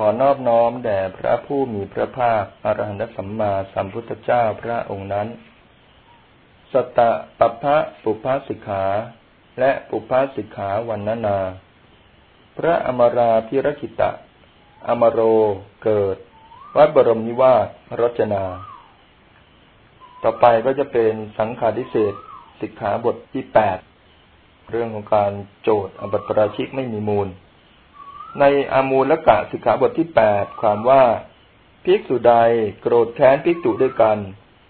ขอนอบน้อมแด่พระผู้มีพระภาคอรหันตสัมมาสัมพุทธเจ้าพระองค์นั้น สตะปัพะปุพพสิกขา และปุพพสิกขาวันนานา พระอมราพิรคิตะ อมโรเกิด วัดบรมนิวาสรจนา ต่อไปก็จะเป็นสังขาริเศษสิกขาบทที่แปดเรื่องของการโจทย์อบัติปราชิกไม่มีมูล ในอามูลกะสิกขาบทที่แปดความว่าภิกษุใดโกรธแค้นภิกษุด้วยกัน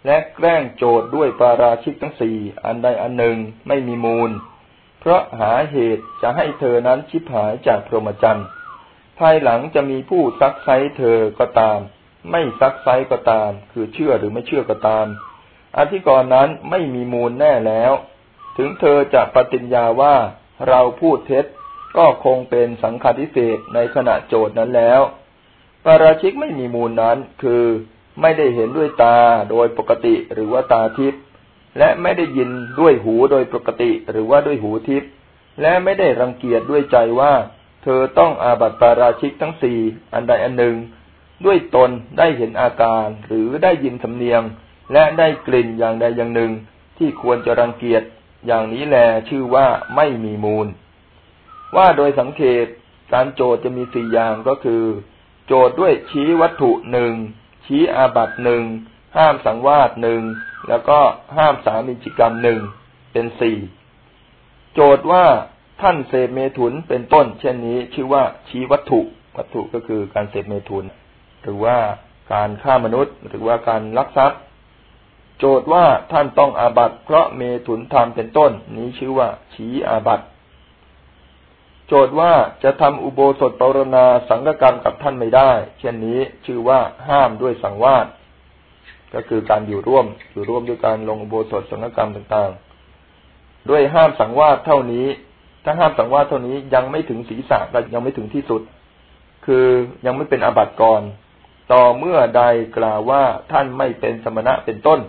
และแกล้งโจดด้วยปาราชิกทั้งสี่อันใดอันหนึ่งไม่มีมูล เพราะหาเหตุจะให้เธอนั้นชิบหายจากพรหมจรรย์ภายหลังจะมีผู้ซักไซเธอก็ตาม ไม่ซักไซก็ตาม คือเชื่อหรือไม่เชื่อก็ตาม อธิกรณ์นั้นไม่มีมูลแน่แล้ว ถึงเธอจะปฏิญญาว่าเราพูดเท็จ ก็คงเป็นสังฆาทิเศษในขณะโจทย์นั้นแล้วปาราชิกไม่มีมูลนั้นคือไม่ได้เห็นด้วยตาโดยปกติหรือว่าตาทิพย์และไม่ได้ยินด้วยหูโดยปกติหรือว่าด้วยหูทิพย์และไม่ได้รังเกียจด้วยใจว่า เธอต้องอาบัติปาราชิกทั้งสี่อันใดอันหนึ่ง ด้วยตนได้เห็นอาการหรือได้ยินสำเนียง และได้กลิ่นอย่างใดอย่างหนึ่ง ที่ควรจะรังเกียจอย่างนี้แลชื่อว่าไม่มีมูล ว่าโดยสังเกตการโจทย์จะมีสี่อย่างก็คือ โจทย์ด้วยชี้วัตถุหนึ่งชี้อาบัตหนึ่งห้ามสังวาสหนึ่งแล้วก็ห้ามสามิจิกรรมหนึ่งเป็นสี่โจทย์ว่าท่านเสพเมถุนเป็นต้น เช่นนี้ชื่อว่าชี้วัตถุ วัตถุก็คือการเสพเมถุน หรือว่าการฆ่ามนุษย์ หรือว่าการลักทรัพย์ โจทย์ว่าท่านต้องอาบัตเพราะเมถุนทำเป็นต้น นี้ชื่อว่าชี้อาบัติ โจทย์ว่าจะทำอุโบสถปรณาสังฆกรรมกับท่านไม่ได้ เช่นนี้ชื่อว่าห้ามด้วยสังวาสก็คือการอยู่ร่วมอยู่ร่วมด้วยการลงอุโบสถสังฆกรรมต่างๆ ด้วยห้ามสังวาสเท่านี้ ถ้าห้ามสังวาสเท่านี้ยังไม่ถึงศีรษะและยังไม่ถึงที่สุด คือยังไม่เป็นอบัติก่อนต่อเมื่อใดกล่าวว่าท่านไม่เป็นสมณะเป็นต้น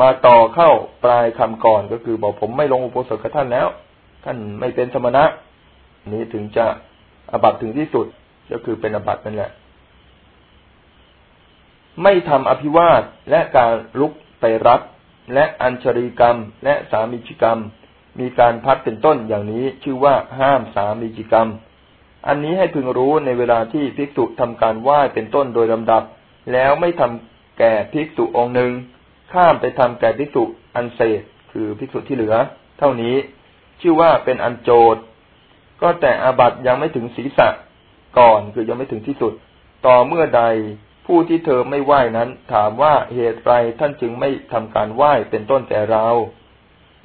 มาต่อเข้าปลายคำก่อนก็คือบอกผมไม่ลงอุโบสถกับท่านแล้ว ท่านไม่เป็นสมณะ นี้ถึงจะอบัตถึงที่สุดก็คือเป็นอบัตนั่นแหละ ไม่ทำอภิวาทและการลุกไปรับและอัญชรีกรรม และสามีจิกรรม มีการพัดเป็นต้นอย่างนี้ชื่อว่าห้ามสามีจิกรรม อันนี้ให้พึงรู้ในเวลาที่ภิกษุทำการไหว้เป็นต้นโดยลำดับ แล้วไม่ทำแก่ภิกษุองค์หนึ่ง ข้ามไปทำแก่ภิกษุอันเศษคือภิกษุที่เหลือ เท่านี้ ชื่อว่าเป็นอันโจท ก็แต่อาบัตยังไม่ถึงศีรษะก่อนคือยังไม่ถึงที่สุด ต่อเมื่อใดผู้ที่เธอไม่ไหว้นั้น ถามว่าเหตุไรท่านจึงไม่ทำการไหว้เป็นต้นแต่เรา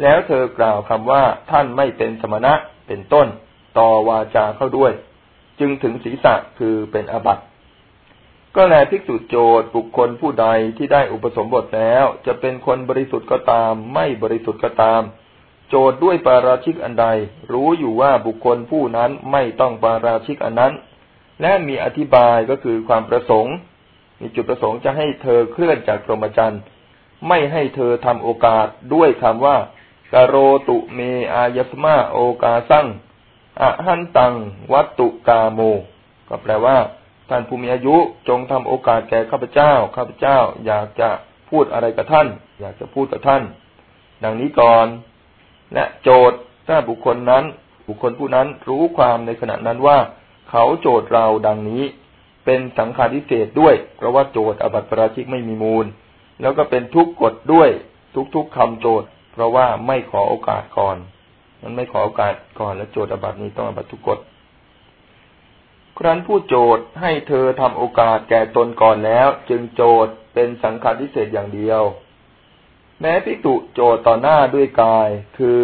แล้วเธอกล่าวคำว่าท่านไม่เป็นสมณะเป็นต้น ต่อวาจาเข้าด้วย จึงถึงศีรษะคือเป็นอาบัติก็แลภิกษุโจทย์บุคคลผู้ใดที่ได้อุปสมบทแล้ว จะเป็นคนบริสุทธิ์ก็ตาม ไม่บริสุทธิ์ก็ตาม โจทย์ด้วยปาราชิกอันใด รู้อยู่ว่าบุคคลผู้นั้นไม่ต้องปาราชิกอันนั้น และมีอธิบายก็คือความประสงค์ มีจุดประสงค์จะให้เธอเคลื่อนจากพรหมจรรย์ไม่ให้เธอทำโอกาสด้วยคำว่ากโรตุเมอายสมาโอกาสั่งอะหันตัง วัตตุกาโม ก็แปลว่าท่านผู้มีอายุจงทำโอกาสแก่ข้าพเจ้า ข้าพเจ้าอยากจะพูดอะไรกับท่าน อยากจะพูดกับท่าน ดังนี้ก่อน และโจทย์ถ้าบุคคลนั้น บุคคลผู้นั้นรู้ความในขณะนั้นว่า เขาโจทย์เราดังนี้ เป็นสังขารทิเศษด้วย เพราะว่าโจทย์อบัติปราชิกไม่มีมูล แล้วก็เป็นทุกกฎด้วย ทุกๆคำโจทย์ เพราะว่าไม่ขอโอกาสก่อน มันไม่ขอโอกาสก่อนแล้วโจทย์อบัตินี้ต้องอบัติทุกกฎครั้นผู้โจทย์ให้เธอทำโอกาสแก่ตนก่อนแล้ว จึงโจทย์เป็นสังขารทิเศษอย่างเดียว แม้พิจุโจทต่อหน้าด้วยกาย คือ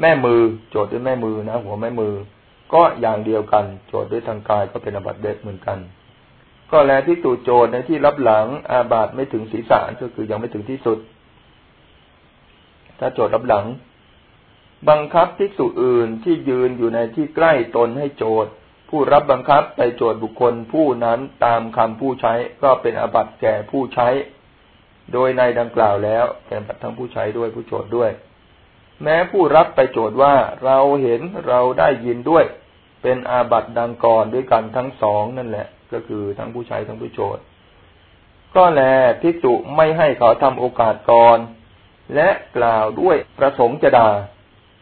แม่มือโจทย์ด้วยแม่มือนะหัวแม่มือ ก็อย่างเดียวกัน โจทย์ด้วยทางกายก็เป็นอบัติเด็กเหมือนกัน ก็แลพิจุโจทในที่รับหลังอาบัตไม่ถึงศีรษะก็คือยังไม่ถึงที่สุด ถ้าโจทย์รับหลัง บังคับภิกษุอื่นที่ยืนอยู่ในที่ใกล้ตนให้โจทย์ผู้รับบังคับไปโจทย์บุคคลผู้นั้นตามคำผู้ใช้ก็เป็นอาบัติแก่ผู้ใช้ โดยในดังกล่าวแล้วแก่ทั้งผู้ใช้ด้วยผู้โจทย์ด้วย แม้ผู้รับไปโจทย์ว่าเราเห็นเราได้ยินด้วย เป็นอาบัติดังก่อนด้วยกันทั้งสองนั่นแหละ ก็คือทั้งผู้ใช้ทั้งผู้โจทย์ก็แลภิกษุไม่ให้เขาทำโอกาสก่อน และกล่าวด้วยประสงค์จะด่า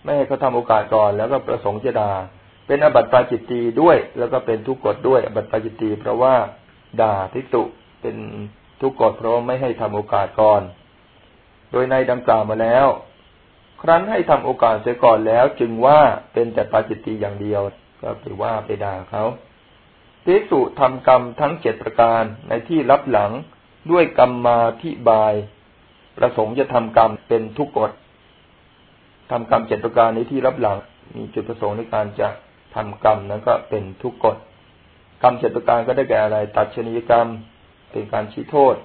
ไม่ให้เขาทำโอกาสก่อน แล้วก็ประสงค์จะด่าเป็นอบัติปาจิตตีด้วย แล้วก็เป็นทุกกฎด้วยอบัติปาจิตตีเพราะว่าด่าภิกษุเป็น ทุกกฎพราะไม่ให้ทำโอกาสก่อน โดยในดังกล่าวมาแล้ว ครั้นให้ทำโอกาสเสียก่อนแล้ว จึงว่าเป็นแต่ปาจิตตีอย่างเดียว ก็ไปว่าไปด่าเขาภิกษุทำกรรมทั้งเจ็ดประการในที่รับหลังด้วยกรรมมาที่บาย ประสงค์จะทำกรรมเป็นทุกกฎทำกรรมเจ็ดประการในที่รับหลัง มีจุดประสงค์ในการจะทำกรรมนั้นก็เป็นทุกกฎกรรมเจ็ดประการก็ได้แก่อะไร ตัดชนียกรรม เป็นการชี้โทษ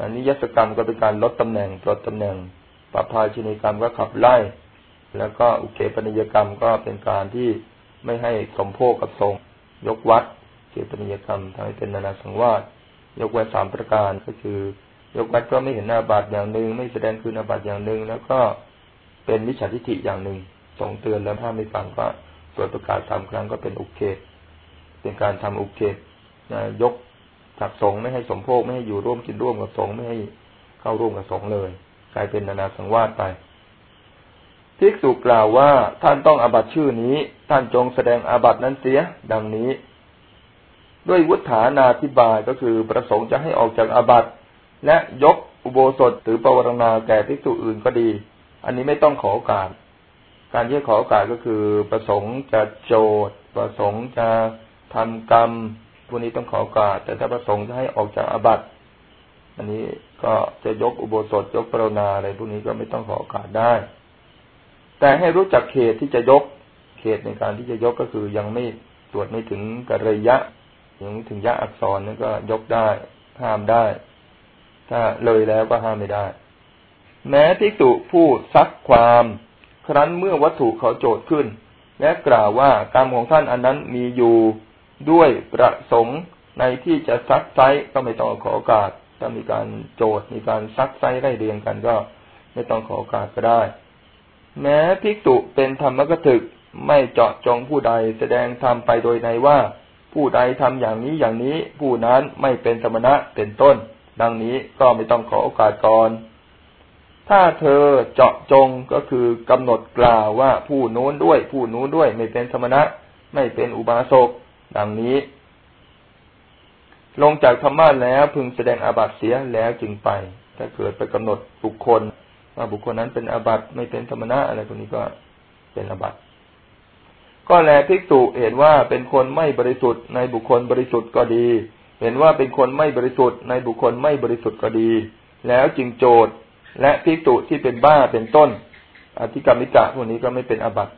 อนิยสกรรมก็เป็นการลดตำแหน่งลดตำแหน่งปรับพาชนียกรรมก็ขับไล่ แล้วก็อุเกปนิยกรรมก็เป็นการที่ไม่ให้สมโภคกับทรงยกวัดเกปนิยกรรมทำให้เป็นนานาสังวาสยกไว้สามประการก็คือ ยกวัดก็ไม่เห็นหน้าบาดอย่างหนึ่ง ไม่แสดงคืนอาบัตอย่างหนึ่ง แล้วก็เป็นวิชาทิฏฐิอย่างหนึ่งส่งเตือนแล้วถ้าไม่ฟังก็ตรวจประกาศสามครั้งก็เป็นอุเกตเป็นการทำอุเกตยก จากสงไม่ให้สมโภคไม่ให้อยู่ร่วมกินร่วมกับสงไม่ให้เข้าร่วมกับสงเลย กลายเป็นนานาสังวาสไปภิกษุกล่าวว่าท่านต้องอาบัตชื่อนี้ ท่านจงแสดงอาบัตนั้นเสีย ดังนี้ ด้วยวุฒานาธิบายก็คือประสงค์จะให้ออกจากอาบัตและยกอุโบสถหรือปวารณาแก่ภิกษุอื่นก็ดี อันนี้ไม่ต้องขอโอกาส การที่ขอโอกาสก็คือประสงค์จะโจทย์ประสงค์จะทำกรรม วกนี้ต้องขอโอกาส แต่ถ้าประสงค์จะให้ออกจากอาบัติอันนี้ก็จะยกอุโบสถยกปรณาอะไรพวกนี้ก็ไม่ต้องขอโอกาสได้ แต่ให้รู้จักเขตที่จะยกเขตในการที่จะยกก็คือยังไม่ตรวจไม่ถึงกระยะถึงถึงยะอักษรนั่นก็ยกได้ห้ามได้ ถ้าเลยแล้วก็ห้ามไม่ได้ แม้ที่สุผู้ซักความ ครั้นเมื่อวัตถุเขาโจทย์ขึ้น และกล่าวว่ากรรมของท่านอันนั้นมีอยู่ ด้วยประสงค์ในที่จะซักไซก็ไม่ต้องขอโอกาส ถ้ามีการโจทย์มีการซักไซไล่เรียงกันก็ไม่ต้องขอโอกาสก็ได้ แม้ภิกษุเป็นธรรมกถึกไม่เจาะจงผู้ใดแสดงธรรมไปโดยในว่า ผู้ใดทำอย่างนี้อย่างนี้ ผู้นั้นไม่เป็นสมณะเป็นต้น ดังนี้ก็ไม่ต้องขอโอกาสก่อน ถ้าเธอเจาะจงก็คือกำหนดกล่าวว่าผู้โน้นด้วย ผู้นู้นด้วยไม่เป็นสมณะ ไม่เป็นอุบาสก ดังนี้ ลงจากธรรมะแล้วพึงแสดงอาบัติเสียแล้วจึงไป ถ้าเกิดไปกำหนดบุคคลว่าบุคคลนั้นเป็นอาบัติไม่เป็นธรรมณะอะไรพวกนี้ก็เป็นอาบัติก็แลภิกษุเห็นว่าเป็นคนไม่บริสุทธิ์ในบุคคลบริสุทธิ์ก็ดี เห็นว่าเป็นคนไม่บริสุทธิ์ในบุคคลไม่บริสุทธิ์ก็ดี แล้วจึงโจทย์และภิกษุที่เป็นบ้าเป็นต้น อธิกรรมิกะพวกนี้ก็ไม่เป็นอาบัติ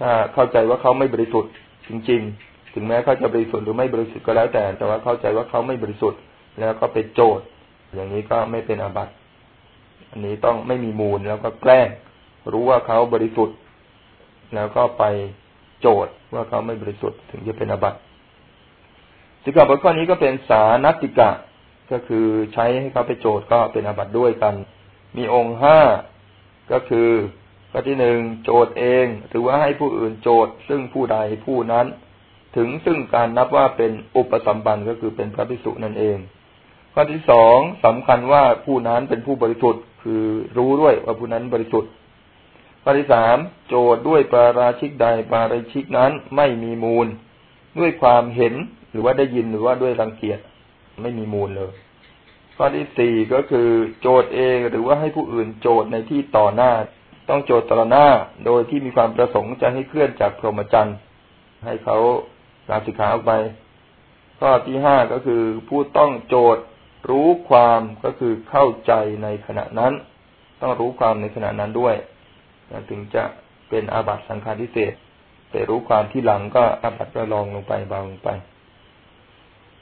ถ้าเข้าใจว่าเขาไม่บริสุทธิ์จริง ๆ ถึงแม้เขาจะบริสุทธิ์หรือไม่บริสุทธิ์ก็แล้วแต่ แต่ว่าเข้าใจว่าเขาไม่บริสุทธิ์ แล้วก็ไปโจทย์ อย่างนี้ก็ไม่เป็นอาบัติอันนี้ต้องไม่มีมูลแล้วก็แกล้ง รู้ว่าเขาบริสุทธิ์ แล้วก็ไปโจทย์ว่าเขาไม่บริสุทธิ์ถึงจะเป็นอาบัติสิกขาบทข้อนี้ก็เป็นสานติกะ ก็คือใช้ให้เขาไปโจทย์ก็เป็นอาบัติด้วยกัน มีองค์ห้าก็คือข้อที่หนึ่งโจทย์เองหรือว่าให้ผู้อื่นโจทย์ซึ่งผู้ใดผู้นั้น ถึงซึ่งการนับว่าเป็นอุปสัมบันก็คือเป็นพระภิกษุนั่นเอง ข้อที่สองสำคัญว่าผู้นั้นเป็นผู้บริสุทธิ์ คือรู้ด้วยว่าผู้นั้นบริสุทธิ์ ข้อที่สามโจทย์ด้วยปาราชิกใดปาราชิกนั้นไม่มีมูล ด้วยความเห็นหรือว่าได้ยินหรือว่าด้วยรังเกียจไม่มีมูลเลย ข้อที่สี่ก็คือ โจทย์เองหรือว่าให้ผู้อื่นโจทย์ในที่ต่อหน้า ต้องโจทย์ต่อหน้าโดยที่มีความประสงค์จะให้เคลื่อนจากพรหมจรรย์ให้เขา ลาสิกขาออกไป ข้อที่ห้าก็คือผู้ต้องโจทย์รู้ความก็คือเข้าใจในขณะนั้น ต้องรู้ความในขณะนั้นด้วยถึงจะเป็นอาบัตสังฆาทิเศษแต่รู้ความที่หลังก็อาบัตระลองลงไปเบาลงไป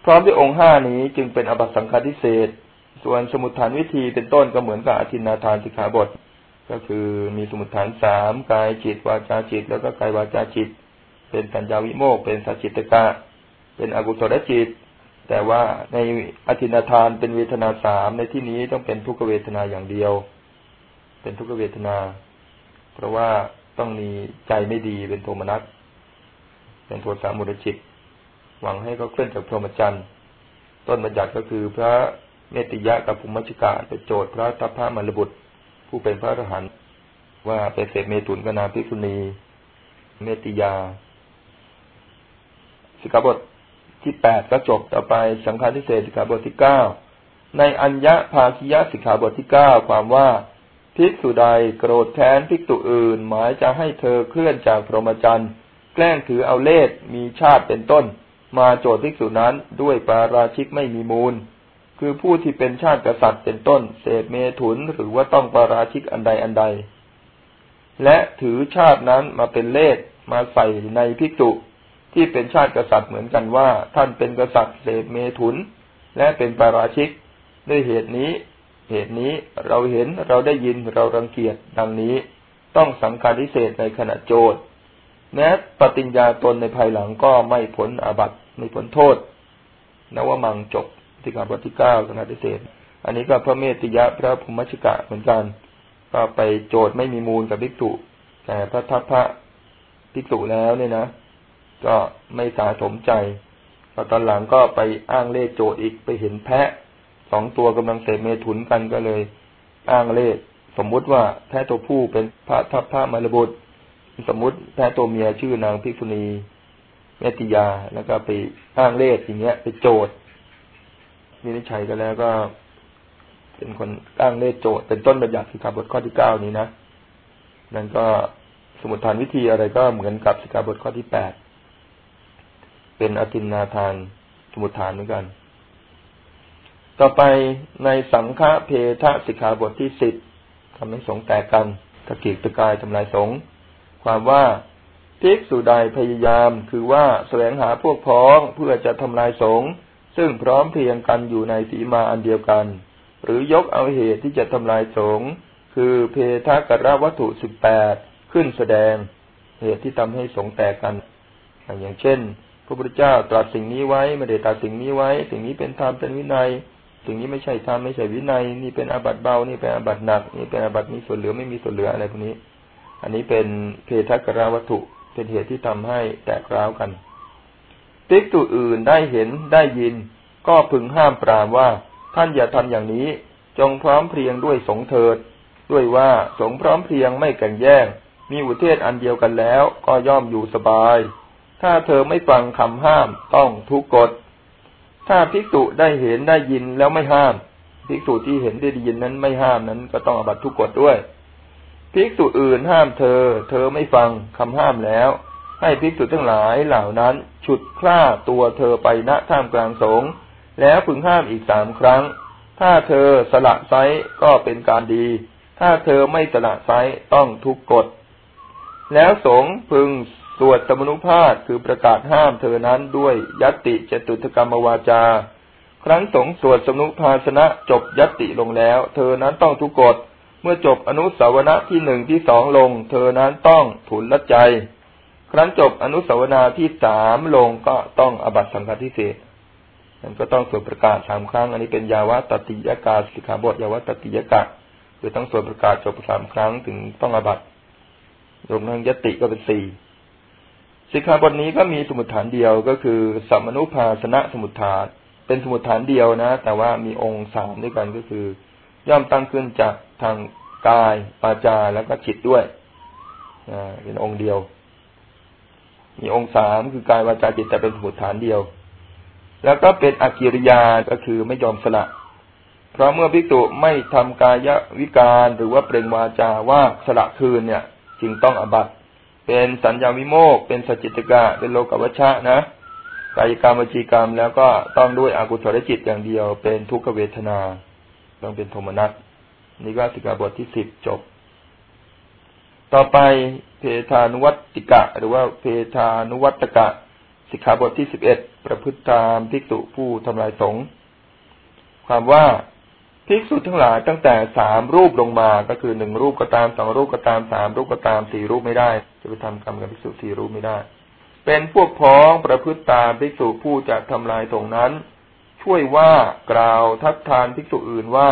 พร้อมด้วยองค์ห้านี้จึงเป็นอาบัตสังฆาทิเศษส่วนสมุทฐานวิธีเป็นต้นก็เหมือนกับอธินาทานสิกขาบท ก็คือมีสมุทฐานสามกายจิตวาจาจิต แล้วก็กายวาจาจิต เป็นสัญญาวิโมกเป็นสัจจิตกะ เป็นอกุศลจิต แต่ว่าในอธินาทานเป็นเวทนาสามในที่นี้ต้องเป็นทุกขเวทนาอย่างเดียว เป็นทุกขเวทนา เพราะว่าต้องมีใจไม่ดีเป็นโทมนัสเป็นโทสามุรจิต หวังให้เขาเคลื่อนจากพรหมจรรย์ต้นบัญญัติก็คือพระเมติยะกับภูมิชิกาไปโจทย์พระทัพพระมรบุตร ผู้เป็นพระอรหันต์ว่าไปเสพเมตุนกนาภิกษุณี เมติยา สิกขาบทที่แปดก็จบต่อไปสังฆาทิเศษสิกขาบทที่เก้าในอัญญะภาคิยะสิกขาบทที่เก้าความว่าภิกษุใดโกรธแค้นภิกษุอื่น หมายจะให้เธอเคลื่อนจากพรหมจรรย์แกล้งถือเอาเลสมีชาติเป็นต้น มาโจทย์ภิกษุนั้นด้วยปาราชิกไม่มีมูล คือผู้ที่เป็นชาติกษัตริย์เป็นต้น เศษเมถุนหรือว่าต้องปาราชิกอันใดอันใด และถือชาตินั้นมาเป็นเลสมาใส่ในภิกษุ ที่เป็นชาติกษัตริย์เหมือนกันว่า ท่านเป็นกษัตริย์เศษเมถุน และเป็นปาราชิก ด้วยเหตุนี้ เหตุนี้เราเห็นเราได้ยินเรารังเกียจดังนี้ ต้องสังการิเศษในขณะโจทย์แม้ปฏิญญาตนในภายหลังก็ไม่ผลอาบัติไม่ผลโทษนวมังจบที่การบทที่เก้าสังฆทิเศษอันนี้ก็พระเมติยะพระภูมิชกะเหมือนกัน ก็ไปโจทย์ไม่มีมูลกับภิกษุแต่พระทัพพระภิกษุแล้วเนี่ยนะ ก็ไม่สาสมใจพอตอนหลังก็ไปอ้างเล่โจดอีกไปเห็นแพะสองตัวกำลังเสพเมถุนกันก็เลย อ้างเล่สมมุติว่าแพะตัวผู้เป็นพระทัพพระมารบุตร สมมุติแพะตัวเมียชื่อนางพิกุณีเมติยาแล้วก็ไปอ้างเล่อย่างเงี้ย ไปโจดวินิจฉัยกันแล้วก็ เป็นคนอ้างเล่โจดเป็นต้นบัญญัติสิกขาบทข้อที่เก้านี้นะนั่นก็สมุทฐานวิธีอะไรก็เหมือนกับสิกขาบทข้อที่แปด เป็นอตินนาทานสมุทฐานเหมือนกัน ต่อไปในสังฆเพทะสิกขาบทที่สิบทำให้สงแตกกันตะกีกตะกายทำลายสงความว่าภิกษุใดพยายามคือว่าแสวงหาพวกพ้องเพื่อจะทำลายสงซึ่งพร้อมเพียงกันอยู่ในสีมาอันเดียวกัน หรือยกเอาเหตุที่จะทำลายสงคือเพทะกระวัตถุสิบแปดขึ้นแสดง เหตุที่ทำให้สงแตกกัน อย่างเช่น ระพุทธเจ้าตรัสสิ่งนี้ไว้ไม่ได้ตรัสสิ่งนี้ไว้ สิ่งนี้เป็นธรรมเป็นวินัย สิ่งนี้ไม่ใช่ธรรมไม่ใช่วินัย นี่เป็นอาบัติเบา นี่เป็นอาบัติหนัก นี่เป็นอาบัติมีส่วนเหลือไม่มีส่วนเหลืออะไรพวกนี้ อันนี้เป็นเพทักราวัตถุเป็นเหตุที่ทำให้แตกร้าวกันติ๊กตุอื่นได้เห็นได้ยิน ก็พึงห้ามปรามว่าท่านอย่าทำอย่างนี้ จงพร้อมเพรียงด้วยสงเถิด ด้วยว่าสงพร้อมเพรียงไม่กันแย่งมีอุเทศอันเดียวกันแล้ว ก็ย่อมอยู่สบาย ถ้าเธอไม่ฟังคำห้ามต้องทุกกฎ ถ้าภิกษุได้เห็นได้ยินแล้วไม่ห้าม ภิกษุที่เห็นได้ยินนั้นไม่ห้ามนั้นก็ต้องอบัตทุกกฎด้วย ภิกษุอื่นห้ามเธอ เธอไม่ฟังคำห้ามแล้ว ให้ภิกษุทั้งหลายเหล่านั้น ฉุดคล้าตัวเธอไปณท่ามกลางสงฆ์แล้วพึงห้ามอีกสามครั้ง ถ้าเธอสละไซก็เป็นการดี ถ้าเธอไม่สละไซต้องทุกกฎ แล้วสงพึง สวดสมนุภาพคือประกาศห้ามเธอนั้นด้วยยติจตุถกรรมวาจา ครั้งสงสวดสมนุภาสนะจบยติลงแล้ว เธอนั้นต้องทุกกฎเมื่อจบอนุสาวนะที่หนึ่งที่สองลง เธอนั้นต้องถุนละใจ ครั้นจบอนุสาวนาที่สามลงก็ต้องอบัตสังฆทิเศษนั่นก็ต้องสวดประกาศสามครั้ง อันนี้เป็นยาวะตติยกาสิกขาบทยาวะตติยกะคือต้องสวดประกาศจบสามครั้งถึงต้องอบัตรวมทั้งยติก็เป็นสี่ สิกขาบทนี้ก็มีสมุดฐานเดียวก็คือสัมมนุภาสนะสมุดฐาน เป็นสมุดฐานเดียวนะ แต่ว่ามีองค์สามด้วยกันก็คือ ย่อมตั้งขึ้นจากทางกายปาจาแล้วก็จิตด้วยเป็นองค์เดียว มีองค์สามคือกายวาจาจิตแต่เป็นสมุดฐานเดียว แล้วก็เป็นอกิริยาก็คือไม่ยอมสละ เพราะเมื่อพิจุไม่ทำกายวิการหรือว่าเปล่งวาจาว่าสละคืนเนี่ย จึงต้องอบัติ เป็นสัญญาวิโมก เป็นสจิตกะ เป็นโลกวัชชะนะกายกรรมวจีกรรม แล้วก็ต้องด้วยอกุศลจิตอย่างเดียว เป็นทุกขเวทนา ต้องเป็นโทมนัสนี่ก็สิกขาบทที่สิบจบ ต่อไปเพทานุวัติกะ หรือว่าเพทานุวัตกะ สิกขาบทที่สิบเอ็ดประพฤติตามภิกษุผู้ทำลายสงฆ์ความว่า ภิกษุทั้งหลายตั้งแต่สามรูปลงมาก็คือหนึ่งรูปก็ตามสองรูปก็ตามสามรูปก็ตามสี่รูปไม่ได้ จะไปทำกรรมกับภิกษุสี่รูปไม่ได้ เป็นพวกพ้องประพฤติตามภิกษุผู้จะทำลายตรงนั้น ช่วยว่ากล่าวทัดทานภิกษุอื่นว่า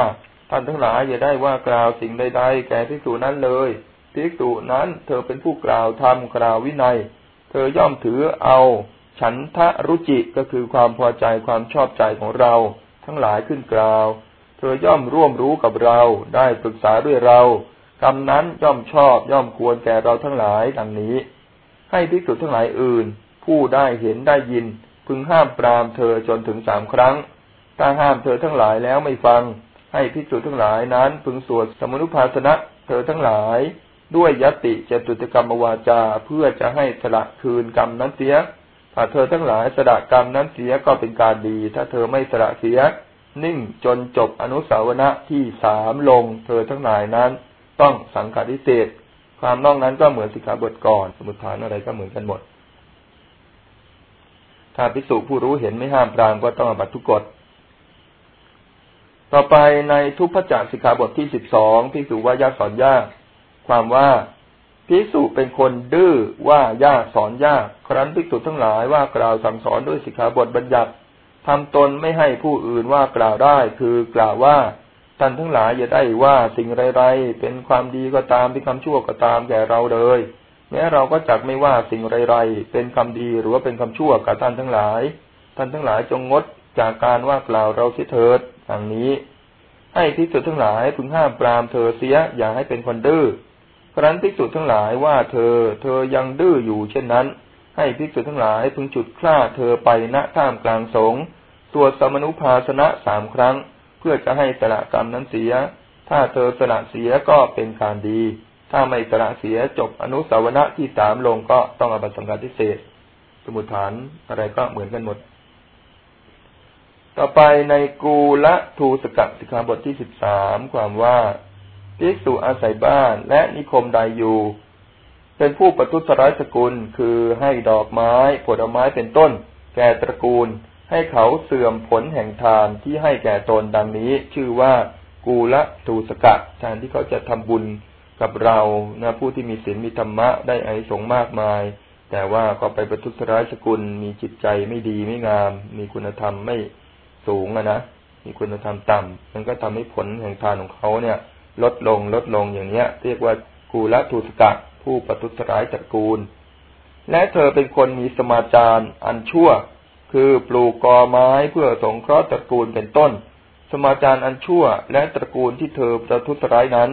ท่านทั้งหลายอย่าได้ว่ากล่าวสิ่งใดๆ แก่ภิกษุนั้นเลยภิกษุนั้นเธอเป็นผู้กล่าวทำกล่าววินัย เธอย่อมถือเอาฉันทะรุจิก็คือความพอใจความชอบใจของเรา ทั้งหลายขึ้นกล่าว เธอย่อมร่วมรู้กับเราได้ปรึกษาด้วยเรากรรมนั้นย่อมชอบย่อมควรแก่เราทั้งหลายดังนี้ ให้ภิกษุทั้งหลายอื่น ผู้ได้เห็นได้ยิน พึงห้ามปรามเธอจนถึงสามครั้ง ถ้าห้ามเธอทั้งหลายแล้วไม่ฟัง ให้ภิกษุทั้งหลายนั้นพึงสวดสมุนุภาสนะเธอทั้งหลาย ด้วยยติเจตุตกรรมวาจาเพื่อจะให้สละคืนกรรมนั้นเสียถ้าเธอทั้งหลายสละกรรมนั้นเสียก็เป็นการดี ถ้าเธอไม่สละเสีย นิ่งจนจบอนุสาวนะที่สามลงเธอทั้งหลายนั้น ต้องสังขาริเศษ ความนอกนั้นก็เหมือนสิกขาบทก่อน สมุทฐานอะไรก็เหมือนกันหมด ถ้าพิสุผู้รู้เห็นไม่ห้ามปรามก็ต้องอบัตทุกกฎต่อไปในทุพพจักสิกขาบทที่สิบสองพิสุว่ายากสอนยาก ความว่าพิสุเป็นคนดื้อว่ายากสอนยาก ครั้นพิสุทั้งหลายว่ากล่าวสั่งสอนด้วยสิกขาบทบัญญัติ ทำตนไม่ให้ผู้อื่นว่ากล่าวได้ คือกล่าวว่าท่านทั้งหลายอย่าได้ว่าสิ่งไรๆเป็นความดีก็ตามเป็นคำชั่วก็ตามแก่เราเลยแม้เราก็จักไม่ว่าสิ่งไรๆเป็นคำดีหรือว่าเป็นคำชั่วกับท่านทั้งหลาย ท่านทั้งหลายจงงดจากการว่ากล่าวเราเสียเถิดอย่างนี้ ให้พิสุทั้งหลายพึงห้ามปรามเธอเสียอย่าให้เป็นคนดื้อครั้นพิสุทั้งหลายว่าเธอ เธอยังดื้ออยู่เช่นนั้น ให้พิสุทั้งหลายพึงจุดคล้าเธอไปณท่ามกลางสงสวดสมนุภาสนะสามครั้ง เพื่อจะให้สละกรรมนั้นเสีย ถ้าเธอสละเสียก็เป็นการดี ถ้าไม่สละเสียจบอนุสาวนะที่สามลงก็ต้องอบัตสังฆาทิเศษ สมุทฐานอะไรก็เหมือนกันหมด ต่อไปในกูละทูสกัดสิกขาบทที่สิบสามความว่าภิกษุอาศัยบ้านและนิคมใดอยู่ เป็นผู้ประทุษร้ายสกุลคือให้ดอกไม้ ผลไม้เป็นต้น แก่ตระกูล ให้เขาเสื่อมผลแห่งทานที่ให้แก่ตนดังนี้ ชื่อว่ากูละทูสกัดแทนที่เขาจะทำบุญกับเรานะผู้ที่มีศีลมีธรรมะได้อานิสงส์มากมาย แต่ว่าก็ไปประทุษร้ายสกุล มีจิตใจไม่ดีไม่งาม มีคุณธรรมไม่สูงนะมีคุณธรรมต่ำมันก็ทำให้ผลแห่งทานของเขาเนี่ย ลดลงลดลงอย่างเนี้ย เรียกว่ากูละทูสกัด ผู้ประทุษร้ายตระกูล และเธอเป็นคนมีสมาจารอันชั่ว คือปลูกกอไม้เพื่อสงเคราะห์ตระกูลเป็นต้น สมาจารอันชั่ว และตระกูลที่เธอประทุษร้ายนั้น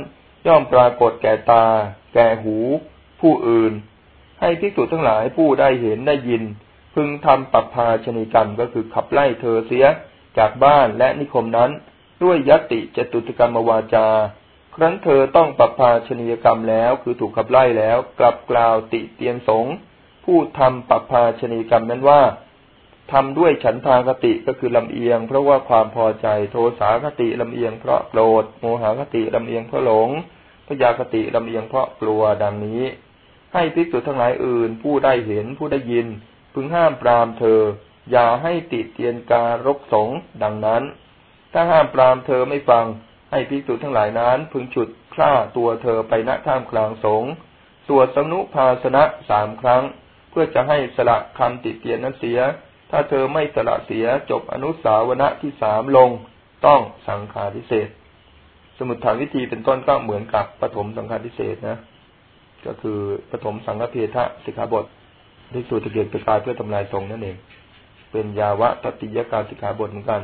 ย่อมปรากฏแก่ตา แก่หู ผู้อื่น ให้ภิกษุทั้งหลายผู้ได้เห็นได้ยิน พึงทำปัปพาชนีกรรมก็คือขับไล่เธอเสียจากบ้านและนิคมนั้น ด้วยยติจตุตกรรมวาจา ครั้นเธอต้องปัปพาชนียกรรมแล้ว คือถูกขับไล่แล้ว กลับกล่าวติเตียนสงผู้ทำปัปพาชนีกรรมนั้นว่าทำด้วยฉันทางคติก็คือลำเอียง เพราะว่าความพอใจโทสาคติลำเอียงเพราะโกรธโมหคติลำเอียงเพราะหลงพยาคติลำเอียงเพราะกลัวดังนี้ ให้ภิกษุทั้งหลายอื่น ผู้ได้เห็นผู้ได้ยิน พึงห้ามปรามเธอ อย่าให้ติเตียนการกสงดังนั้น ถ้าห้ามปรามเธอไม่ฟัง ให้ภิกษุทั้งหลายนั้น พึงฉุดคล้าตัวเธอไปณท่ามกลางสงสวดสนุภาสนะสามครั้ง เพื่อจะให้สละคำติเตียนนั้นเสีย ถ้าเธอไม่สละเสียจบอนุสาวนะที่สามลง ต้องสังฆาทิเศษ สมุดฐานวิธีเป็นต้นก็เหมือนกับปฐมสังฆาทิเศษนะ ก็คือปฐมสังฆเพทะสิกขาบทที่สูตรเกียรติกายเพื่อทำลายทรงนั่นเอง เป็นยาวะตติยกาสิกขาบทเหมือนกัน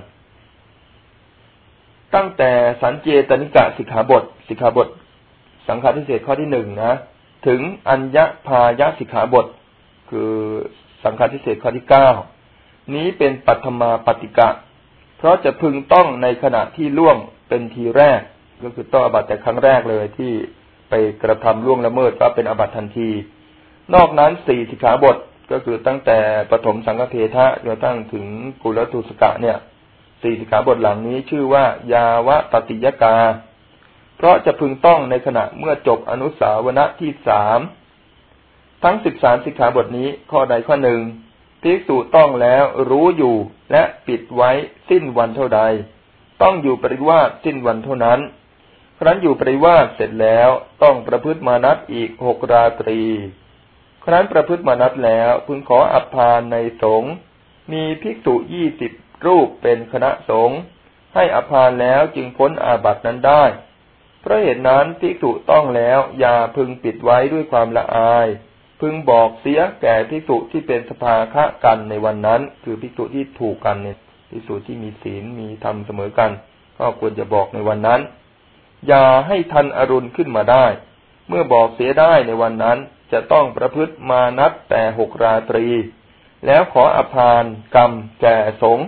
ตั้งแต่สันเจตนิกะสิกขาบท สิกขาบท สังฆาทิเศษข้อที่หนึ่งนะ ถึงอัญญพายะสิกขาบท คือสังฆาทิเศษข้อที่เก้านี้เป็นปัตมาปฏิกะ เพราะจะพึงต้องในขณะที่ล่วงเป็นทีแรก ก็คือต้องอบัตแต่ครั้งแรกเลยที่ไปกระทำล่วงละเมิดก็เป็นอบัตทันที นอกนั้นสี่สิกขาบทก็คือตั้งแต่ปฐมสังฆเพทะจนตั้งถึงกุลตุสกะเนี่ย สี่สิกขาบทหลังนี้ชื่อว่า ยาวะปฏิยกา เพราะจะพึงต้องในขณะเมื่อจบอนุสาวนะที่สามทั้งสิบสามสิกขาบทนี้ข้อใดข้อหนึ่งภิกษุต้องแล้วรู้อยู่และปิดไว้สิ้นวันเท่าใด ต้องอยู่ปริวาสสิ้นวันเท่านั้น ครั้นอยู่ปริวาสเสร็จแล้วต้องประพฤติมานัดอีกหกราตรี ครั้นประพฤติมานัดแล้วพึงขออภานในสงมีภิกษุยี่สิบ รูปเป็นคณะสงฆ์ให้อภานแล้วจึงพ้นอาบัตินั้นได้ เพราะเหตุนั้นภิกษุต้องแล้วอย่าพึงปิดไว้ด้วยความละอาย พึงบอกเสียแก่ภิกษุที่เป็นสภาคะกันในวันนั้น คือภิกษุที่ถูกกันเนี่ยภิกษุที่มีศีลมีธรรมเสมอกัน ก็ควรจะบอกในวันนั้น อย่าให้ทันอรุณขึ้นมาได้ เมื่อบอกเสียได้ในวันนั้นจะต้องประพฤติมานัดแต่หกราตรี แล้วขออภานกรรมแก่สงฆ์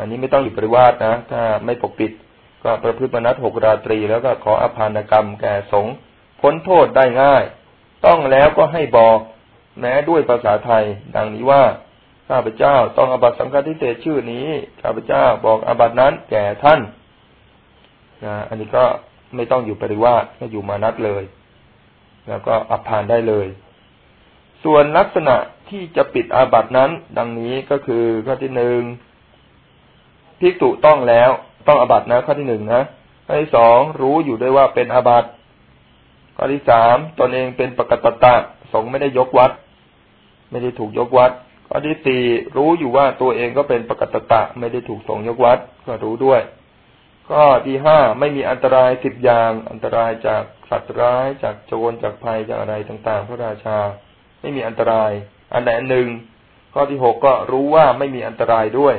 อันนี้ไม่ต้องอยู่ปริวาสนะ ถ้าไม่ปกปิด ก็ประพฤติมานัดหกราตรี แล้วก็ขออภานกรรมแก่สงพ้นโทษได้ง่าย ต้องแล้วก็ให้บอกแม้ด้วยภาษาไทย ดังนี้ว่าข้าพเจ้าต้องอบัตสังฆทิเศษชื่อนี้ข้าพเจ้าบอกอบัตนั้นแก่ท่านนะอันนี้ก็ไม่ต้องอยู่ปริวาสก็อยู่มานัดเลย แล้วก็อัผ่านได้เลย ส่วนลักษณะที่จะปิดอาบัตนั้น ดังนี้ก็คือข้อที่หนึ่ง พิกตุต้องแล้ว ต้องอาบัตนะข้อที่หนึ่งนะข้อที่สองรู้อยู่ด้วยว่าเป็นอาบัตข้อที่สามตนเองเป็นปกตตะสงไม่ได้ยกวัด ไม่ได้ถูกยกวัด ข้อที่สี่รู้อยู่ว่าตัวเองก็เป็นปกตตะ ไม่ได้ถูกสงยกวัด ก็รู้ด้วยข้อที่ห้าไม่มีอันตรายสิบอย่างอันตรายจากสัตว์ร้ายจากโจรจากภัยจากอะไรต่างๆ พระราชา ไม่มีอันตราย อันไหนหนึ่งข้อที่หกก็รู้ว่าไม่มีอันตรายด้วย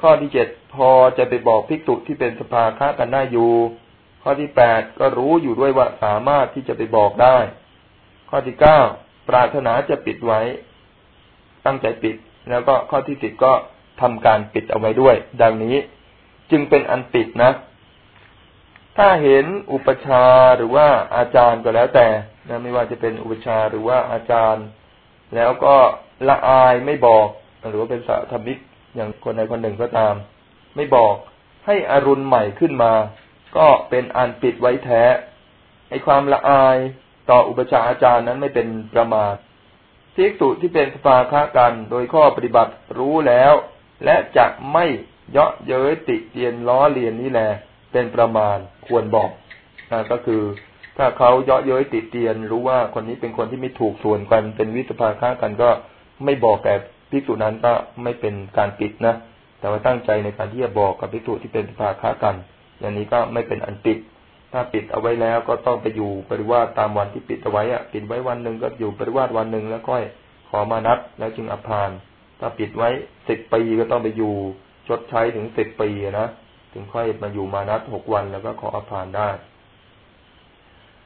ข้อที่เจ็ดพอจะไปบอกภิกษุที่เป็นสภาค้ากันได้อยู่ ข้อที่แปดก็รู้อยู่ด้วยว่าสามารถที่จะไปบอกได้ ข้อที่เก้าปรารถนาจะปิดไว้ ตั้งใจปิด แล้วก็ข้อที่สิบก็ทำการปิดเอาไว้ด้วย ดังนี้จึงเป็นอันปิดนะ ถ้าเห็นอุปชาหรือว่าอาจารย์ก็แล้วแต่นะไม่ว่าจะเป็นอุปชาหรือว่าอาจารย์ แล้วก็ละอายไม่บอก หรือว่าเป็นสัธมิก อย่างคนใดคนหนึ่งก็ตาม ไม่บอกให้อรุณใหม่ขึ้นมา ก็เป็นอันปิดไว้แท้ไอความละอายต่ออุปชาอาจารย์นั้นไม่เป็นประมาททิกษุที่เป็นสภาคะกันโดยข้อปฏิบัติรู้แล้ว และจะไม่เยาะเย้ยติเตียนล้อเลียนนี่แหละเป็นประมาณควรบอกนะก็คือ ถ้าเขาเยาะเย้ยติเตียนรู้ว่าคนนี้เป็นคนที่ไม่ถูกส่วนกันเป็นวิสภาคะกันก็ไม่บอกแก่ ภิกษุนั้นก็ไม่เป็นการปิดนะ แต่ว่าตั้งใจในการที่จะบอกกับภิกษุที่เป็นสภาคะกัน อย่างนี้ก็ไม่เป็นอันปิด ถ้าปิดเอาไว้แล้วก็ต้องไปอยู่ปริวาสตามวันที่ปิดเอาไว้อะปิดไว้วันหนึ่งก็อยู่ปริวาสวันหนึ่งแล้วก็ขอมานัดแล้วจึงอภาน ถ้าปิดไว้สิบปีก็ต้องไปอยู่ชดใช้ถึงสิบปีนะถึงค่อยมาอยู่มานัดหกวันแล้วก็ขออภานได้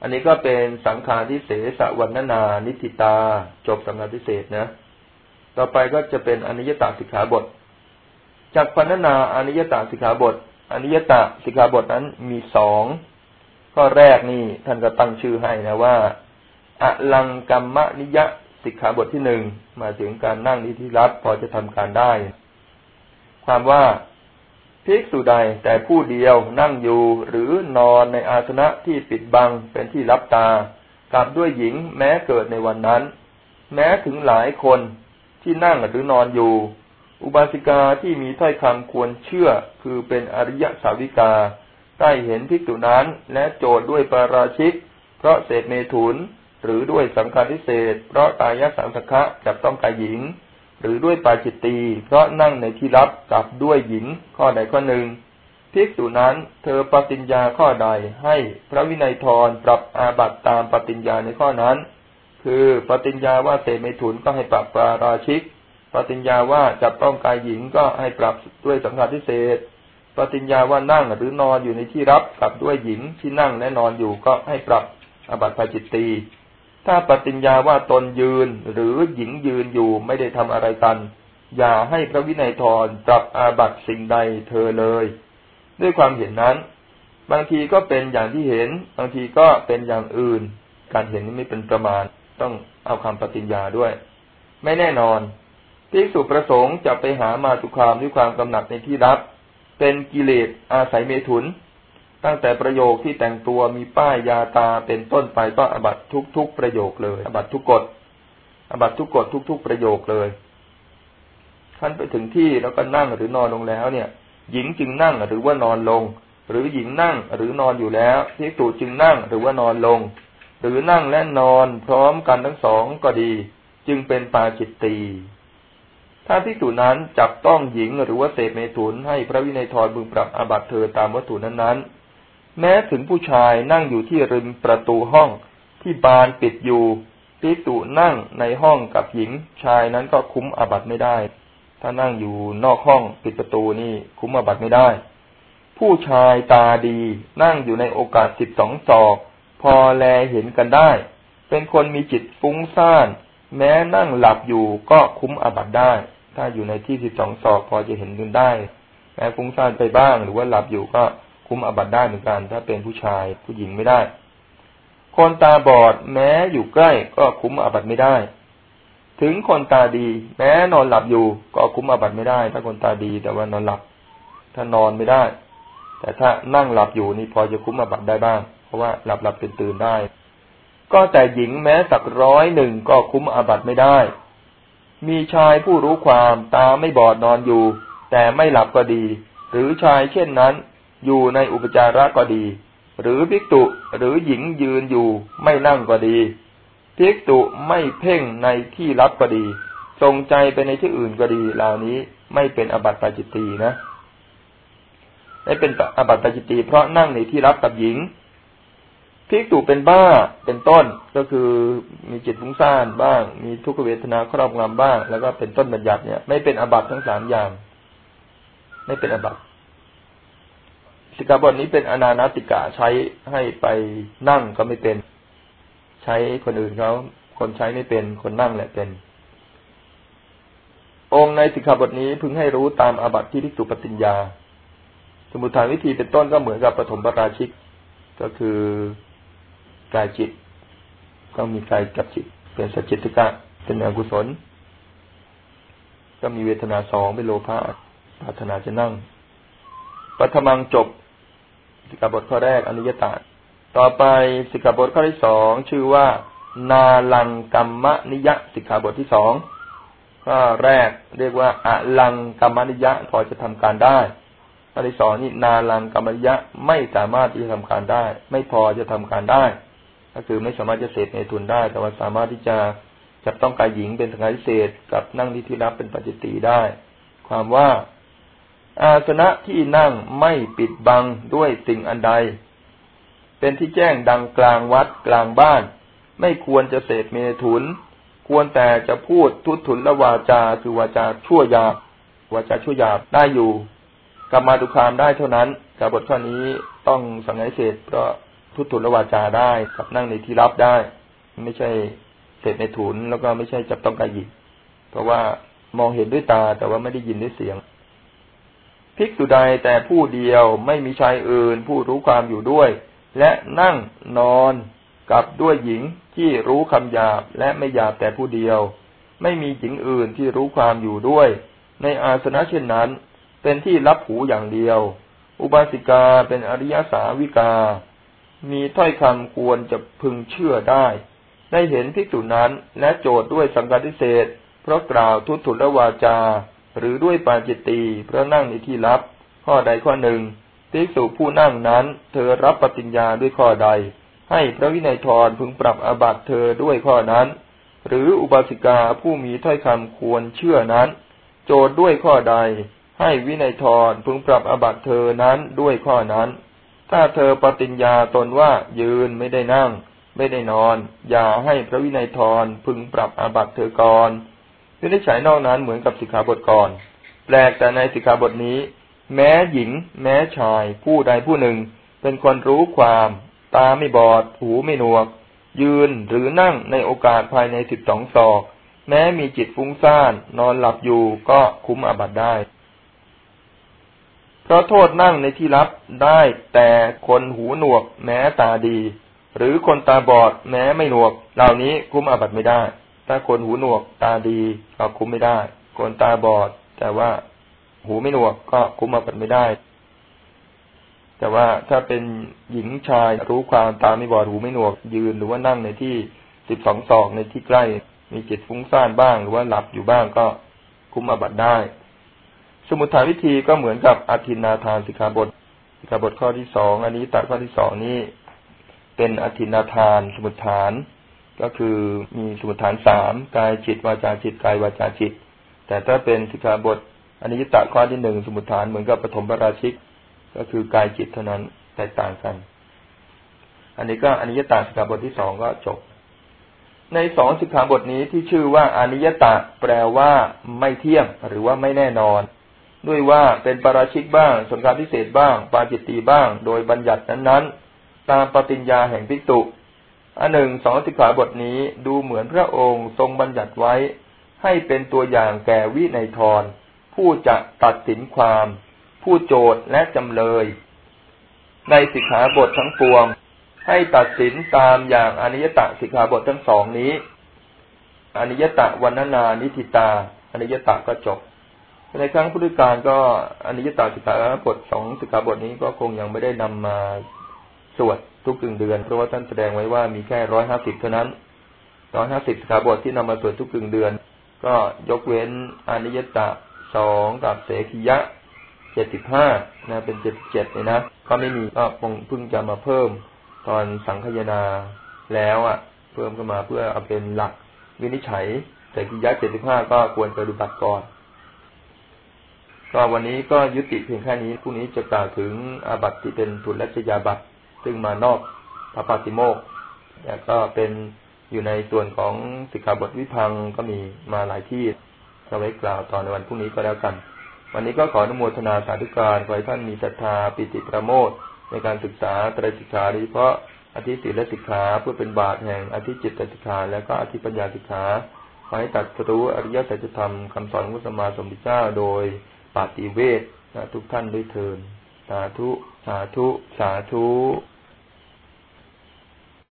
อันนี้ก็เป็นสังขารที่เสสวันนานานิติตา จบสังขารพิเศษนะ ต่อไปก็จะเป็นอนิยตาสิกขาบท จากพันนาอนิยตาสิกขาบทอนิยตะสิกขาบทนั้นมีสองข้อแรกนี่ท่านก็ตั้งชื่อให้นะว่าอลังกรรมนิยะสิกขาบทที่หนึ่งมาถึงการนั่งนิธิรัตพอจะทำการได้ ความว่าภิกษุใดแต่ผู้เดียวนั่งอยู่หรือนอนในอาสนะที่ปิดบังเป็นที่รับตากับด้วยหญิงแม้เกิดในวันนั้น แม้ถึงหลายคน ที่นั่งหรือนอนอยู่ อุบาสิกาที่มีถ้อยคำควรเชื่อคือเป็นอริยสาวิกา ได้เห็นภิกษุนั้นและโจทย์ด้วยปาราชิก เพราะเศษเมถุน หรือด้วยสังฆาทิเศษ เพราะตายสังสะจับต้องกายหญิง หรือด้วยปาจิตตีเพราะนั่งในที่รับกับด้วยหญิงข้อใดข้อหนึ่งภิกษุนั้นเธอปฏิญญาข้อใดให้พระวินัยทรปรับอาบัตตามปฏิญญาในข้อนั้น คือปฏิญญาว่าเศเมถุนก็ให้ปรับปาราชิก ปฏิญญาว่าจับต้องกายหญิงก็ให้ปรับด้วยสังฆาทิเศษ ปฏิญญาว่านั่งหรือนอนอยู่ในที่รับกับด้วยหญิงที่นั่งและนอนอยู่ก็ให้ปรับอบัติภาจิตตีถ้าปฏิญญาว่าตนยืนหรือหญิงยืนอยู่ไม่ได้ทำอะไรกัน อย่าให้พระวินัยทรปรับอาบัติสิ่งใดเธอเลย ด้วยความเห็นนั้น บางทีก็เป็นอย่างที่เห็น บางทีก็เป็นอย่างอื่น การเห็นนี้ไม่เป็นประมาณ ต้องเอาคำปฏิญญาด้วย ไม่แน่นอนภิกษุประสงค์จะไปหามาตุคามด้วยความกำหนัดในที่รับ เป็นกิเลสอาศัยเมถุน ตั้งแต่ประโยคที่แต่งตัวมีป้ายยาตาเป็นต้นไปก็อบัตทุกๆประโยคเลย อบัตทุกกฎอบัตทุกกฎทุกๆประโยคเลยท่านไปถึงที่แล้วก็นั่งหรือนอนลงแล้วเนี่ย หญิงจึงนั่งหรือว่านอนลง หรือหญิงนั่งหรือนอนอยู่แล้วภิกษุจึงนั่งหรือว่านอนลง หรือนั่งและนอนพร้อมกันทั้งสองก็ดี จึงเป็นปาจิตตีถ้าพิสูจนั้นจับต้องหญิงหรือว่าเศษเมถุนให้พระวินัยทรบึงปรับอาบัตเธอตามวัตถุนั้นๆ แม้ถึงผู้ชายนั่งอยู่ที่ริมประตูห้องที่บานปิดอยู่ภิกษุนั่งในห้องกับหญิงชายนั้นก็คุ้มอาบัตไม่ได้ ถ้านั่งอยู่นอกห้องปิดประตูนี่คุ้มอาบัตไม่ได้ ผู้ชายตาดีนั่งอยู่ในโอกาสสิบสองศอก พอแลเห็นกันได้ เป็นคนมีจิตฟุ้งซ่าน แม้นั่งหลับอยู่ก็คุ้มอบัตได้ ถ้าอยู่ในที่สิบสองศอกพอจะเห็นกันได้ แม้ฟุ้งซ่านไปบ้าง หรือว่าหลับอยู่ก็คุ้มอบัตได้เหมือนกัน ถ้าเป็นผู้ชายผู้หญิงไม่ได้ คนตาบอดแม้อยู่ใกล้ก็คุ้มอบัตไม่ได้ ถึงคนตาดี แม้นอนหลับอยู่ ก็คุ้มอบัตไม่ได้ ถ้าคนตาดีแต่ว่านอนหลับ ถ้านอนไม่ได้ แต่ถ้านั่งหลับอยู่นี่พอจะคุ้มอบัตได้บ้าง ราะว่าหลับหลับตื่นตื่นได้ ก็แต่หญิงแม้สักร้อยหนึ่งก็คุ้มอาบัติไม่ได้ มีชายผู้รู้ความตาไม่บอดนอนอยู่ แต่ไม่หลับก็ดี หรือชายเช่นนั้น อยู่ในอุปจาระก็ดี หรือภิกตุหรือหญิงยืนอยู่ไม่นั่งก็ดีภิกตุไม่เพ่งในที่รับก็ดีทรงใจไปในที่อื่นก็ดีเหล่านี้ไม่เป็นอบัติปาจิตตีนะไม่เป็นอบัติปาจิตตีเพราะนั่งในที่รับกับหญิง ภิกตุเป็นบ้าเป็นต้นก็คือมีจิตฟุ้งซ่านบ้าง มีทุกขเวทนาครอบงำบ้าง แล้วก็เป็นต้นบัญญัติเนี่ย ไม่เป็นอบัตทั้งสามอย่าง ไม่เป็นอบัตสิกขาบทนี้เป็นอนานาติกะใช้ให้ไปนั่งก็ไม่เป็น ใช้คนอื่นเขาคนใช้ไม่เป็นคนนั่งแหละเป็น องค์ในสิกขาบทนี้พึงให้รู้ตามอาบัติที่ทิกษุปฏิญญา สมุทฐานวิธีเป็นต้นก็เหมือนกับปฐมปราชิก ก็คือ กายจิต ก็มีกายกับจิต เป็นสัจจิตกะเป็นอกุศล ก็มีเวทนาสองเป็นโลภะปรารถนาจะนั่งปัทมังจบสิกขาบทข้อแรกอนิยตาต่อไปสิกขาบทข้อที่สองชื่อว่า นาลังกัมมนิยะสิกขาบทที่สองข้อแรกเรียกว่าอะลังกัมมนิยะพอจะทำการได้ข้อที่สองนี่นาลังกัมมนิยะไม่สามารถที่จะทำการได้ ไม่พอจะทำการได้ ก็คือไม่สามารถจะเสพในทุนได้ แต่ว่าสามารถที่จะจับต้องกายหญิงเป็นทางพิเศษกับนั่งที่ที่รับเป็นปัจจิตีได้ ความว่า อาสนะที่นั่งไม่ปิดบังด้วยสิ่งอันใด เป็นที่แจ้งดังกลางวัดกลางบ้าน ไม่ควรจะเสพเมถุน ควรแต่จะพูดทุตุนละวาจาคือวาจาชั่วยาบวาจาชั่วยาบได้อยู่กรรมาตุคามได้เท่านั้นกับบทข้อนี้ต้องสังเกตเพราะ ทุตุนละวาจาได้กับนั่งในที่รับได้ ไม่ใช่เสพในถุนแล้วก็ไม่ใช่จับต้องกายหยิบเพราะว่ามองเห็นด้วยตาแต่ว่าไม่ได้ยินด้วยเสียงภิกษุใดแต่ผู้เดียวไม่มีชายอื่น ผู้รู้ความอยู่ด้วย และนั่งนอนกับด้วยหญิงที่รู้คำหยาบและไม่หยาบแต่ผู้เดียว ไม่มีหญิงอื่นที่รู้ความอยู่ด้วย ในอาสนะเช่นนั้น เป็นที่รับหูอย่างเดียว อุบาสิกาเป็นอริยสาวิกา มีถ้อยคำควรจะพึงเชื่อได้ ได้เห็นภิกษุนั้นและโจทย์ด้วยสังกัดิเศษเพราะกล่าวทุตุลวาจา หรือด้วยปาจิตตีเพราะนั่งในที่ลับ ข้อใดข้อหนึ่งภิกษุผู้นั่งนั้น เธอรับปฏิญญาด้วยข้อใด ให้พระวินัยทรพึงปรับอาบัตเธอด้วยข้อนั้น หรืออุบาสิกาผู้มีถ้อยคำควรเชื่อนั้น โจทย์ด้วยข้อใด ให้วินัยทรพึงปรับอาบัตเธอนั้นด้วยข้อนั้น ถ้าเธอปฏิญญาตนว่ายืนไม่ได้นั่ง ไม่ได้นอน อย่าให้พระวินัยทรพึงปรับอาบัติเธอก่อนวินิจฉัยนอกนั้นเหมือนกับสิกขาบทก่อน แปลกแต่ในสิกขาบทนี้ แม้หญิง แม้ชาย ผู้ใดผู้หนึ่ง เป็นคนรู้ความ ตาไม่บอด หูไม่หนวก ยืนหรือนั่งในโอกาสภายในสิบสองศอก แม้มีจิตฟุ้งซ่าน นอนหลับอยู่ก็คุ้มอาบัติได้ เพราะโทษนั่งในที่รับได้แต่คนหูหนวก แม้ตาดี หรือคนตาบอด แม้ไม่หนวก เหล่านี้คุ้มอาบัติไม่ได้ ถ้าคนหูหนวกตาดีก็คุ้มไม่ได้ คนตาบอด แต่ว่าหูไม่หนวกก็คุ้มมาปัดไม่ได้ แต่ว่าถ้าเป็นหญิงชายรู้ความตาไม่บอดหูไม่หนวก ยืนหรือว่านั่งในที่สิบสองศอกในที่ใกล้ มีจิตฟุ้งซ่านบ้าง หรือว่าหลับอยู่บ้างก็คุ้มอาบัตได้ สมุทฐานวิธีก็เหมือนกับอธินาทานสิกขาบทสิกขาบทข้อที่สองอันนี้ตัดข้อที่สองนี้เป็นอธินาทาน สมุทฐาน ก็คือมีสมุทฐานสามกายจิตวาจาจิตกายวาจาจิต แต่ถ้าเป็นสิกขาบทอนิจตะข้อที่หนึ่งสมุทฐานเหมือนกับปฐมปราชิก ก็คือกายจิตเท่านั้นแตกต่างกัน อันนี้ก็อนิจตะสิกขาบทที่สองก็จบ ในสองสิกขาบทนี้ที่ชื่อว่าอนิยตะแปลว่าไม่เที่ยงหรือว่าไม่แน่นอน ด้วยว่าเป็นปราชิกบ้างสงกาพิเศษบ้าง ปาจิตตีบ้าง โดยบัญญัตินั้นๆ ตามปฏิญญาแห่งพิกตุอันหนึ่งสองสิกขาบทนี้ดูเหมือนพระองค์ทรงบัญญัติไว้ ให้เป็นตัวอย่างแก่วินัยทรผู้จะตัดสินความ ผู้โจทย์และจำเลย ในสิกขาบททั้งปวง ให้ตัดสินตามอย่างอนิยตะสิกขาบททั้งสองนี้ อนิยตะวันนานิธิตา อนิยตะก็จบ ในครั้งพุทธกาลก็อนิยตะสิกขาบทสองสิกขาบทนี้ก็คงยังไม่ได้นำมาสวดทุกกึ่งเดือน เพราะว่าท่านแสดงไว้ว่ามีแค่ร้อยห้าสิบเท่านั้นร้อยห้าสิบสิกขาบทที่นำมาสวดทุกกึ่งเดือน ก็ยกเว้นอนิยตะสองกับเสขียะเจ็ดสิบห้านะเป็นเจ็ดเจ็ดเลยนะก็ไม่มีก็คงเพิ่งจะมาเพิ่มตอนสังคยนาแล้วอะ เพิ่มขึ้นมาเพื่อเอาเป็นหลักวินิจฉัยแต่กิยะเจ็ดสิบห้าก็ควรปฏิบัติก่อน ก็วันนี้ก็ยุติเพียงแค่นี้พรุ่งนี้จะกล่าวถึงอาบัติที่เป็นทุนและจยาบัตซึ่งมานอกพระปาติโมกแล้วก็เป็นอยู่ในส่วนของสิกขาบทวิพังก็มีมาหลายที่จะไว้กล่าวตอนในวันพรุ่งนี้ก็แล้วกัน วันนี้ก็ขออนุโมทนาสาธุการขอให้ท่านมีศรัทธาปิติประโมทในการศึกษาตรสิกขาโดยเฉพาะอธิศีลสิกขาเพื่อเป็นบาตแห่งอธิจิตสิกขาและก็อธิปัญญาสิกขาขอให้ตัดสู้อริยสัจธรรมคำสอนของพระสัมมาสัมพุทธเจ้าโดย ปาติเวททุกท่านด้วยเทินสาธุ สาธุ สาธุ